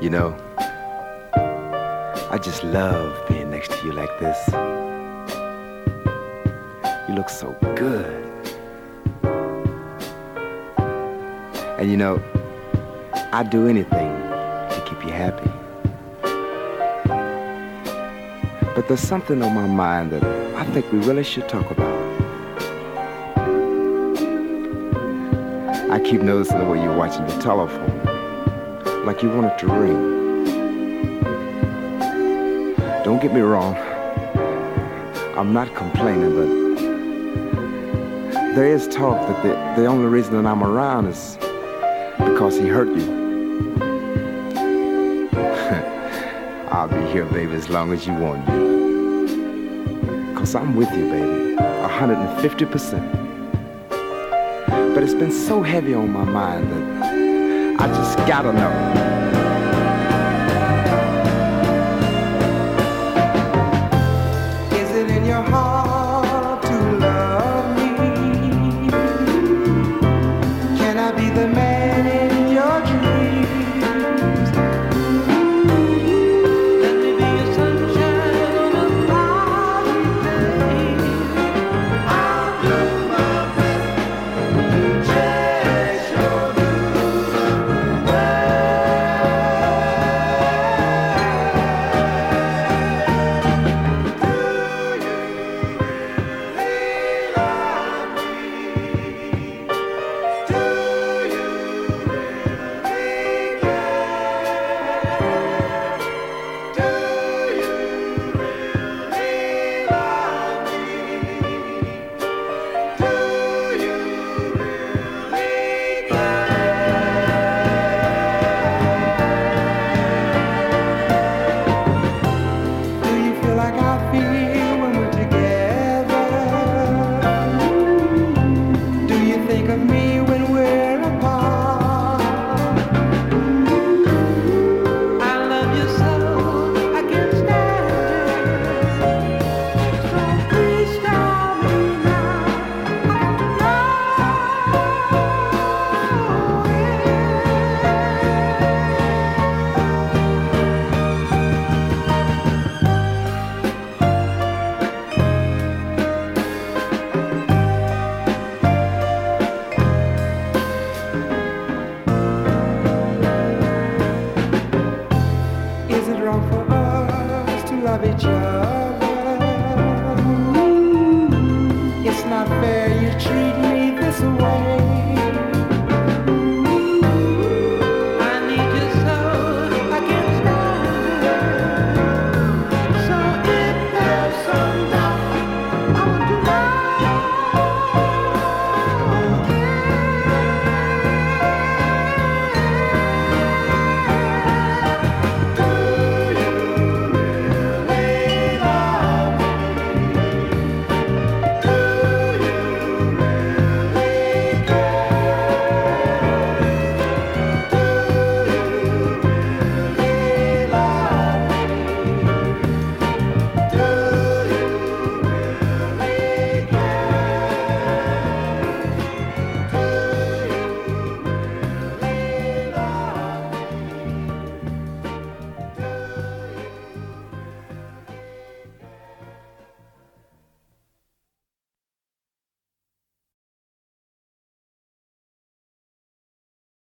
You know, I just love being next to you like this. You look so good. And you know, I'd do anything to keep you happy. But there's something on my mind that I think we really should talk about. I keep noticing the way you're watching the telephone, like you want it to ring. Don't get me wrong, I'm not complaining, but there is talk that the, the only reason that I'm around is because he hurt you. I'll be here, baby, as long as you want me. Cause I'm with you, baby, 150%. But it's been so heavy on my mind that I just gotta know. Is it